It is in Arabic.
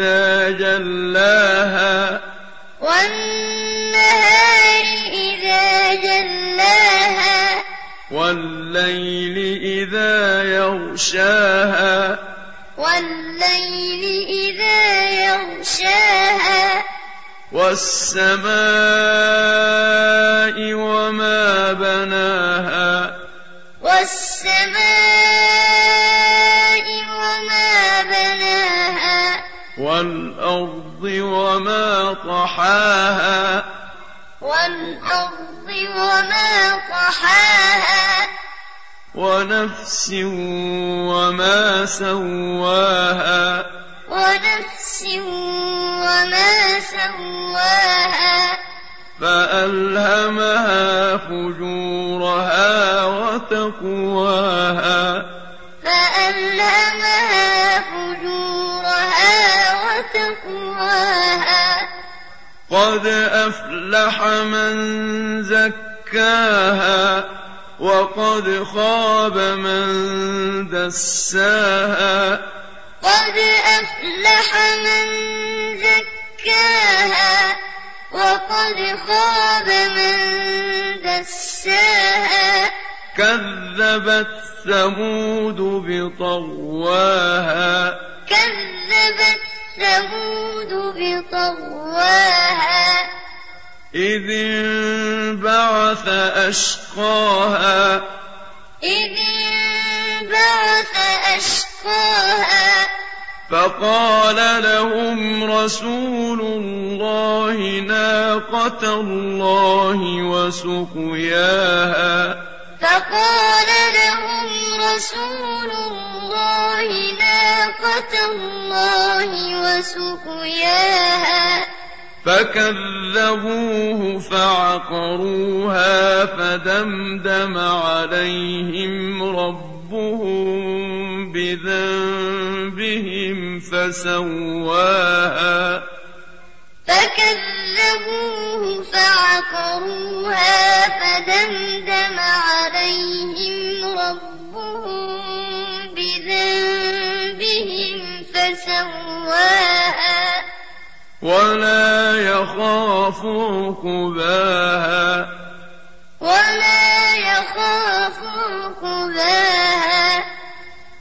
إذا جلاها. والنهار إذا جلاها. والليل إذا يغشاها. والليل إذا يغشاها. والسماء وما بناها. والسماء والأرض وما طحاها. والأرض وما طحاها. ونفس وما سواها. ونفس وما سواها. فألهمها فجورها وتقواها. فألهمها وتقواها قد أفلح من زكاها وقد خاب من دساها. قد أفلح من زكاها وقد خاب من دساها. كذبت ثمود بطغواها. كذبت ثمود بطغواها إذ انبعث أشقاها. إذ انبعث أشقاها. فقال لهم رسول الله ناقة الله وسقياها. فقال لهم رسول الله ناقة الله وسقياها فكذبوه فعقروها فدمدم عليهم ربهم بذنبهم فسواها. فكذبوه فعقروها فدمدم ولا يخاف عقباها